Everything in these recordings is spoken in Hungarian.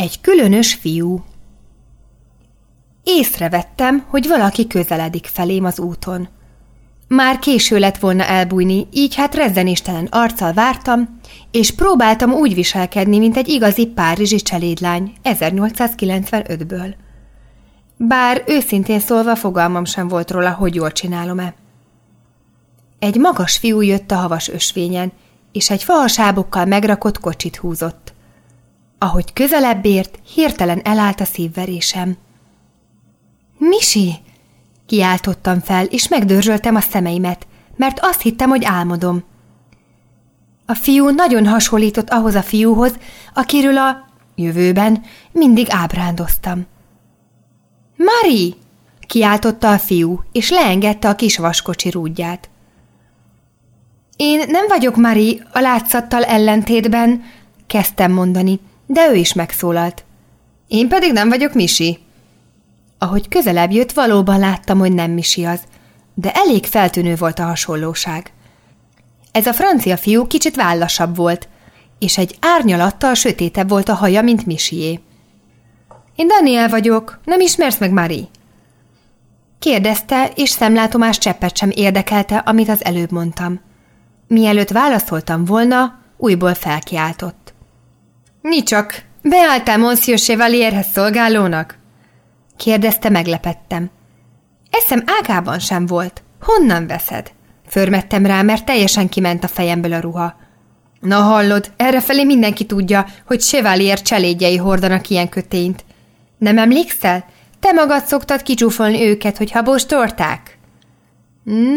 Egy különös fiú Észrevettem, hogy valaki közeledik felém az úton. Már késő lett volna elbújni, így hát rezzenéstelen arccal vártam, és próbáltam úgy viselkedni, mint egy igazi párizsi cselédlány 1895-ből. Bár őszintén szólva fogalmam sem volt róla, hogy jól csinálom-e. Egy magas fiú jött a havas ösvényen, és egy fahasábokkal megrakott kocsit húzott. Ahogy közelebb ért, hirtelen elállt a szívverésem. Misi! Kiáltottam fel, és megdörzsöltem a szemeimet, mert azt hittem, hogy álmodom. A fiú nagyon hasonlított ahhoz a fiúhoz, akiről a jövőben mindig ábrándoztam. Mari! kiáltotta a fiú, és leengedte a kis vaskocsi rúdját. Én nem vagyok Mari a látszattal ellentétben, kezdtem mondani, de ő is megszólalt. Én pedig nem vagyok Misi. Ahogy közelebb jött, valóban láttam, hogy nem Misi az, de elég feltűnő volt a hasonlóság. Ez a francia fiú kicsit vállasabb volt, és egy árnyalattal sötétebb volt a haja, mint Misié. Én Daniel vagyok, nem ismersz meg, Mari? Kérdezte, és szemlátomás cseppet sem érdekelte, amit az előbb mondtam. Mielőtt válaszoltam volna, újból felkiáltott. Nicsak, beálltál Monsieur Chevalierhez szolgálónak? Kérdezte, meglepettem. Eszem ágában sem volt. Honnan veszed? Förmettem rá, mert teljesen kiment a fejemből a ruha. Na hallod, errefelé mindenki tudja, hogy Chevalier cselédjei hordanak ilyen kötényt. Nem emlékszel? Te magad szoktad kicsúfolni őket, hogy habos torták?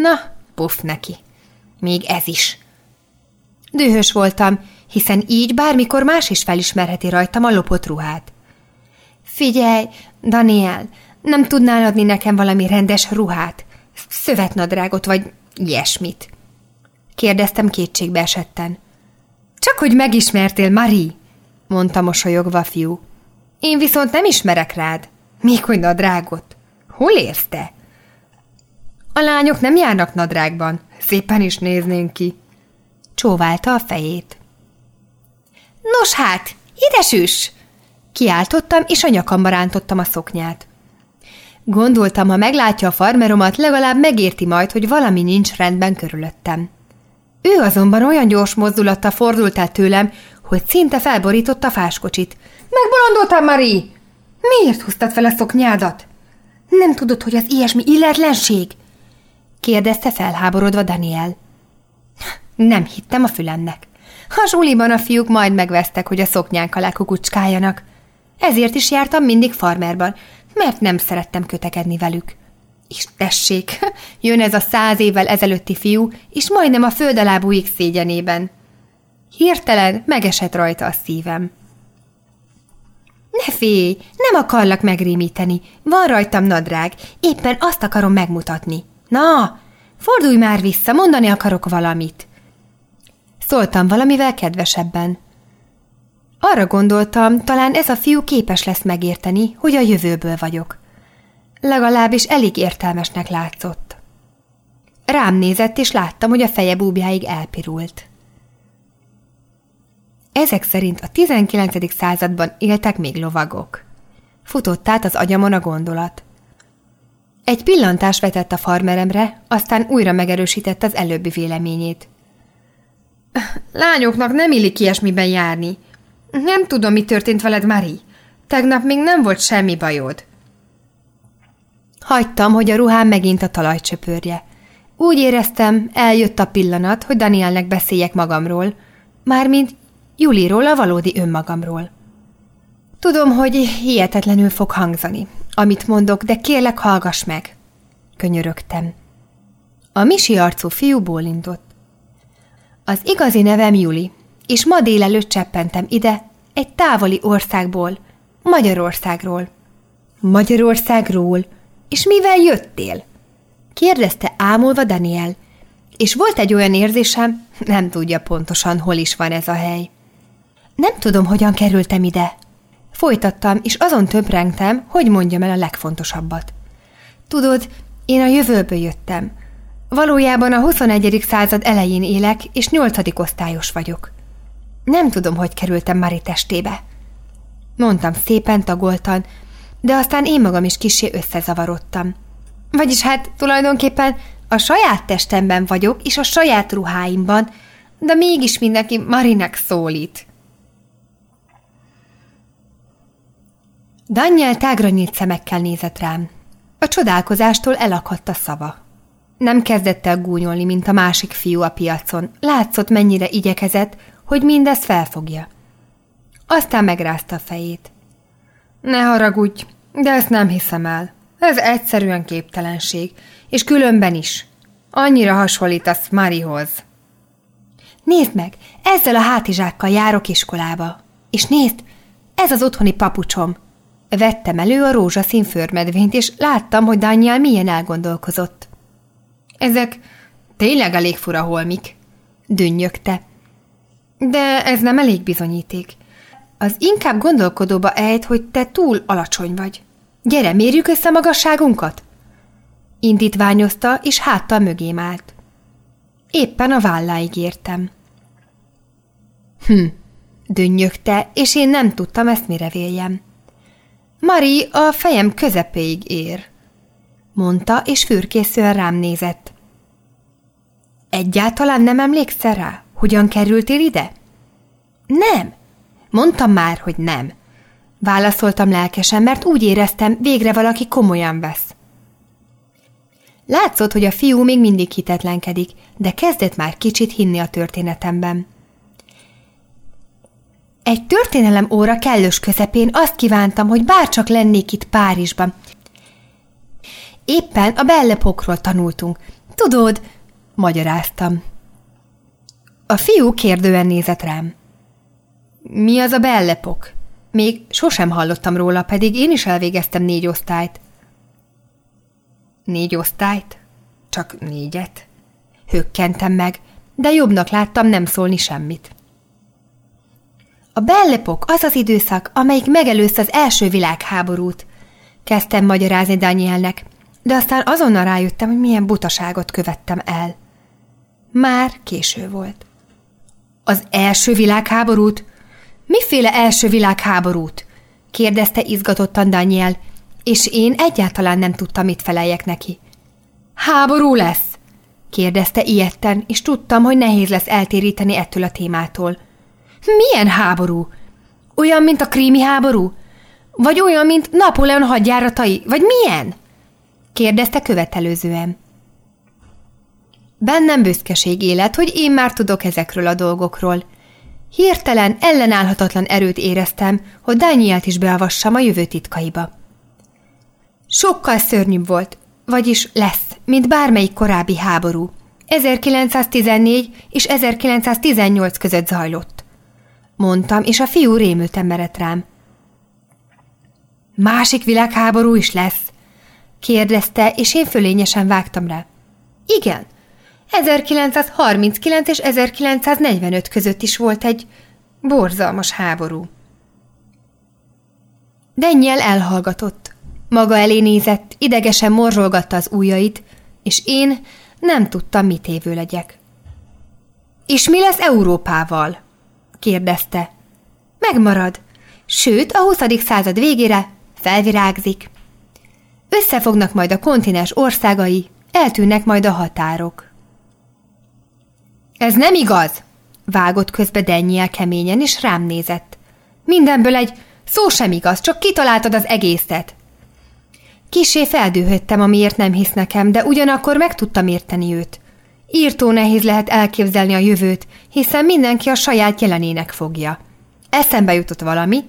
Na, puff neki. Még ez is. Dühös voltam, hiszen így bármikor más is felismerheti rajtam a lopott ruhát. Figyelj, Daniel, nem tudnál adni nekem valami rendes ruhát? Szövetnadrágot vagy ilyesmit? Kérdeztem kétségbe esetten. Csak hogy megismertél, Marie, mondta mosolyogva fiú. Én viszont nem ismerek rád. Még hogy nadrágot. Hol érsz te? A lányok nem járnak nadrágban. Szépen is néznénk ki. Csóválta a fejét. Nos hát, ide süss! Kiáltottam, és a nyakamba rántottam a szoknyát. Gondoltam, ha meglátja a farmeromat, legalább megérti majd, hogy valami nincs rendben körülöttem. Ő azonban olyan gyors mozdulattal fordult el tőlem, hogy szinte felborította a fáskocsit. Megbolondultam, Mari! Miért húztad fel a szoknyádat? Nem tudod, hogy az ilyesmi illetlenség? kérdezte felháborodva Daniel. Nem hittem a fülemnek. A zsuliban a fiúk majd megvesztek, hogy a szoknyánk alá kukucskáljanak. Ezért is jártam mindig farmerban, mert nem szerettem kötekedni velük. És tessék, jön ez a száz évvel ezelőtti fiú, és majdnem a föld alá bújik szégyenében. Hirtelen megesett rajta a szívem. Ne félj, nem akarlak megrémíteni, van rajtam nadrág, éppen azt akarom megmutatni. Na, fordulj már vissza, mondani akarok valamit. Szóltam valamivel kedvesebben. Arra gondoltam, talán ez a fiú képes lesz megérteni, hogy a jövőből vagyok. Legalábbis elég értelmesnek látszott. Rám nézett, és láttam, hogy a feje búbjáig elpirult. Ezek szerint a 19. században éltek még lovagok. Futott át az agyamon a gondolat. Egy pillantás vetett a farmeremre, aztán újra megerősített az előbbi véleményét. Lányoknak nem illik ilyesmiben járni. Nem tudom, mi történt veled, Mari. Tegnap még nem volt semmi bajod. Hagytam, hogy a ruhám megint a talaj csöpörje. Úgy éreztem, eljött a pillanat, hogy Danielnek beszéljek magamról, mármint Juliról, a valódi önmagamról. Tudom, hogy hihetetlenül fog hangzani, amit mondok, de kérlek, hallgass meg. Könyörögtem. A misi arcú fiú bólintott. Az igazi nevem Juli, és ma délelőtt cseppentem ide, egy távoli országból, Magyarországról. Magyarországról? És mivel jöttél? Kérdezte ámulva Daniel, és volt egy olyan érzésem, nem tudja pontosan, hol is van ez a hely. Nem tudom, hogyan kerültem ide. Folytattam, és azon töprengtem, hogy mondjam el a legfontosabbat. Tudod, én a jövőből jöttem. Valójában a 21. század elején élek, és nyolcadik osztályos vagyok. Nem tudom, hogy kerültem Mari testébe. Mondtam szépen tagoltan, de aztán én magam is kisé összezavarodtam. Vagyis hát tulajdonképpen a saját testemben vagyok, és a saját ruháimban, de mégis mindenki Marinek szólít. Daniel tágra nyílt szemekkel nézett rám. A csodálkozástól elakadt a szava. Nem kezdett el gúnyolni, mint a másik fiú a piacon. Látszott, mennyire igyekezett, hogy mindezt felfogja. Aztán megrázta a fejét. Ne haragudj, de ezt nem hiszem el. Ez egyszerűen képtelenség, és különben is. Annyira hasonlítasz Marihoz. Nézd meg, ezzel a hátizsákkal járok iskolába. És nézd, ez az otthoni papucsom. Vettem elő a rózsaszín förmedvényt, és láttam, hogy Daniel milyen elgondolkozott. Ezek tényleg elég fura holmik, dünnyögte. De ez nem elég bizonyíték. Az inkább gondolkodóba ejt, hogy te túl alacsony vagy. Gyere, mérjük össze magasságunkat? Indítványozta, és háttal mögém állt. Éppen a válláig értem. Hm, dünnyögte, és én nem tudtam ezt mire véljem. Mari a fejem közepéig ér, mondta, és fürkészően rám nézett. Egyáltalán nem emlékszel rá? Hogyan kerültél ide? Nem. Mondtam már, hogy nem. Válaszoltam lelkesen, mert úgy éreztem, végre valaki komolyan vesz. Látszott, hogy a fiú még mindig hitetlenkedik, de kezdett már kicsit hinni a történetemben. Egy történelem óra kellős közepén azt kívántam, hogy bárcsak lennék itt Párizsban. Éppen a bellepokról tanultunk. Tudod, magyaráztam. A fiú kérdően nézett rám. Mi az a bellepok? Még sosem hallottam róla, pedig én is elvégeztem négy osztályt. Négy osztályt? Csak négyet? Hökkentem meg, de jobbnak láttam nem szólni semmit. A bellepok az az időszak, amelyik megelőzte az első világháborút. Kezdtem magyarázni Danielnek, de aztán azonnal rájöttem, hogy milyen butaságot követtem el. Már késő volt. Az első világháborút? Miféle első világháborút? kérdezte izgatottan Daniel, és én egyáltalán nem tudtam, mit feleljek neki. Háború lesz? kérdezte ilyetten, és tudtam, hogy nehéz lesz eltéríteni ettől a témától. Milyen háború? Olyan, mint a krími háború? Vagy olyan, mint Napóleon hadjáratai? Vagy milyen? kérdezte követelőzően. Bennem büszkeség élet, hogy én már tudok ezekről a dolgokról. Hirtelen, ellenállhatatlan erőt éreztem, hogy Danielt is beavassam a jövő titkaiba. Sokkal szörnyűbb volt, vagyis lesz, mint bármelyik korábbi háború. 1914 és 1918 között zajlott. Mondtam, és a fiú rémülten merett rám. Másik világháború is lesz? kérdezte, és én fölényesen vágtam rá. Igen, 1939 és 1945 között is volt egy borzalmas háború. Dennyel elhallgatott. Maga elé nézett, idegesen morzsolgatta az ujjait, és én nem tudtam, mit évő legyek. És mi lesz Európával? kérdezte. Megmarad, sőt a 20. század végére felvirágzik. Összefognak majd a kontinens országai, eltűnnek majd a határok. Ez nem igaz, vágott közbe Daniel keményen, és rám nézett. Mindenből egy szó sem igaz, csak kitaláltad az egészet. Kisé feldühöttem, amiért nem hisz nekem, de ugyanakkor meg tudtam érteni őt. Írtó nehéz lehet elképzelni a jövőt, hiszen mindenki a saját jelenének fogja. Eszembe jutott valami,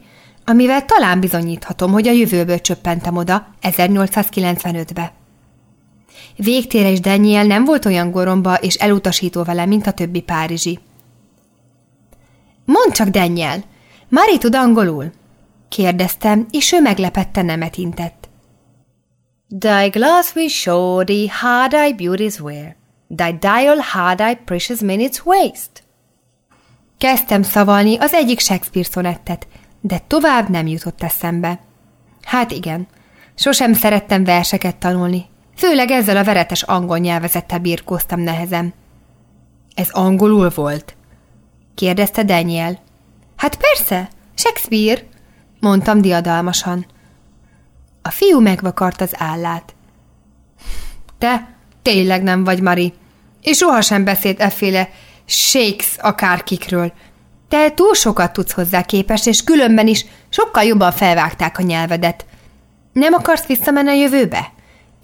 amivel talán bizonyíthatom, hogy a jövőből csöppentem oda 1895-be. Végtére is Daniel nem volt olyan goromba és elutasító vele, mint a többi párizsi. Mondd csak, Daniel, Mari tud angolul? Kérdeztem, és ő meglepette nemet intett. Thy glass will show thee how thy beauties wear. Thy dial how thy precious minutes waste. Kezdtem szavalni az egyik Shakespeare szonettet, de tovább nem jutott eszembe. Hát igen, sosem szerettem verseket tanulni, Főleg ezzel a veretes angol nyelvezettel birkóztam nehezen. Ez angolul volt? kérdezte Daniel. Hát persze, Shakespeare. mondtam diadalmasan. A fiú megvakart az állát. Te tényleg nem vagy, Mari, és sohasem beszélt efféle shakes akárkikről. Te túl sokat tudsz hozzá képest, és különben is sokkal jobban felvágták a nyelvedet. Nem akarsz visszamenni a jövőbe?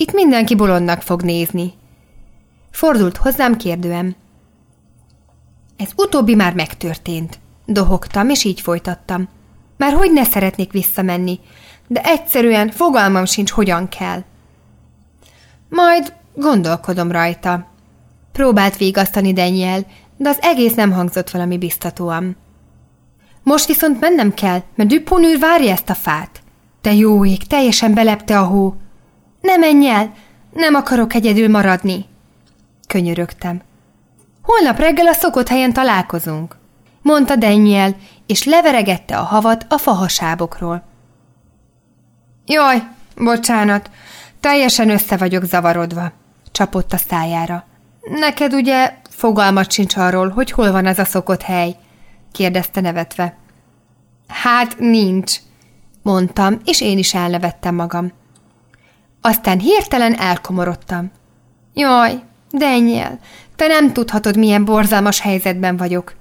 Itt mindenki bolondnak fog nézni. Fordult hozzám kérdően. Ez utóbbi már megtörtént. Dohogtam, és így folytattam. Már hogy ne szeretnék visszamenni, de egyszerűen fogalmam sincs, hogyan kell. Majd gondolkodom rajta. Próbált végasztani Daniel, de az egész nem hangzott valami biztatóan. Most viszont mennem kell, mert Dupont várja ezt a fát. Te jó ég, teljesen belepte a hó. Ne menj el, nem akarok egyedül maradni. Könyörögtem. Holnap reggel a szokott helyen találkozunk, mondta Daniel, és leveregette a havat a fahasábokról. Jaj, bocsánat, teljesen össze vagyok zavarodva, csapott a szájára. Neked ugye fogalmat sincs arról, hogy hol van az a szokott hely? kérdezte nevetve. Hát nincs, mondtam, és én is elnevettem magam. Aztán hirtelen elkomorodtam. Jaj, Daniel, te nem tudhatod, milyen borzalmas helyzetben vagyok.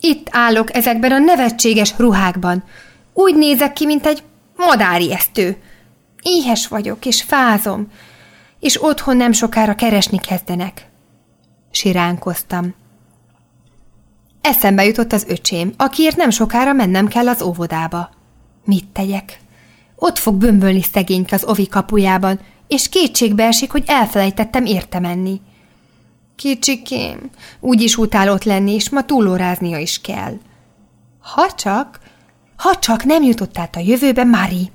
Itt állok ezekben a nevetséges ruhákban. Úgy nézek ki, mint egy madáriesztő. Éhes vagyok, és fázom, és otthon nem sokára keresni kezdenek. Siránkoztam. Eszembe jutott az öcsém, akiért nem sokára mennem kell az óvodába. Mit tegyek? Ott fog bömbölni szegényk az ovi kapujában, és kétségbe esik, hogy elfelejtettem érte menni. Kicsikém, úgyis utál ott lenni, és ma túlóráznia is kell. Ha csak, ha csak nem jutott át a jövőbe Mari.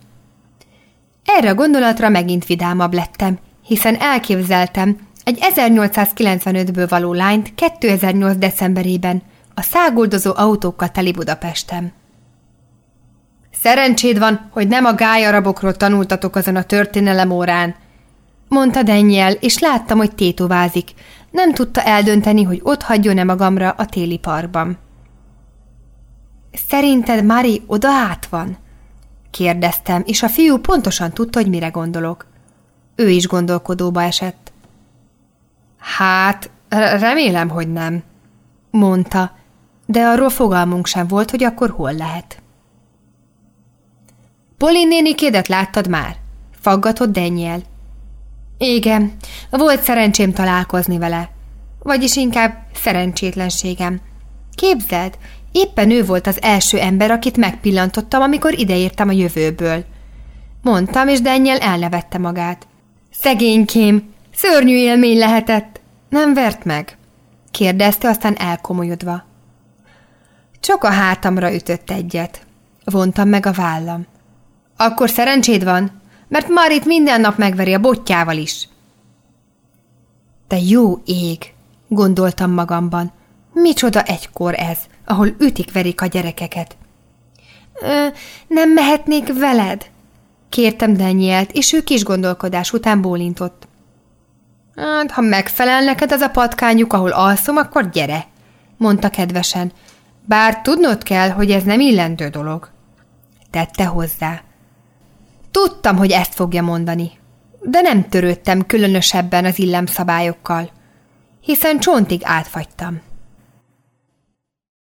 Erre a gondolatra megint vidámabb lettem, hiszen elképzeltem egy 1895-ből való lányt 2008. decemberében, a száguldozó autókkal teli Budapesten. Szerencséd van, hogy nem a gályarabokról tanultatok azon a történelem órán, mondta Daniel, és láttam, hogy tétovázik. Nem tudta eldönteni, hogy ott hagyjon-e magamra a téli parkban. Szerinted Mari oda át van? kérdeztem, és a fiú pontosan tudta, hogy mire gondolok. Ő is gondolkodóba esett. Hát, remélem, hogy nem, mondta, de arról fogalmunk sem volt, hogy akkor hol lehet. Polin nénikédet láttad már? Faggatott Daniel. Igen, volt szerencsém találkozni vele. Vagyis inkább szerencsétlenségem. Képzeld, éppen ő volt az első ember, akit megpillantottam, amikor ideértem a jövőből. Mondtam, és Daniel elnevette magát. Szegénykém, szörnyű élmény lehetett. Nem vert meg? kérdezte, aztán elkomolyodva. Csak a hátamra ütött egyet. Vontam meg a vállam. Akkor szerencséd van, mert Marit minden nap megveri a botjával is. Te jó ég, gondoltam magamban. Micsoda egykor ez, ahol ütik-verik a gyerekeket. Ö, nem mehetnék veled? Kértem Danielt, és ő kis gondolkodás után bólintott. Hát, ha megfelel neked az a patkányuk, ahol alszom, akkor gyere, mondta kedvesen. Bár tudnod kell, hogy ez nem illendő dolog. Tette hozzá. Tudtam, hogy ezt fogja mondani, de nem törődtem különösebben az illemszabályokkal, hiszen csontig átfagytam.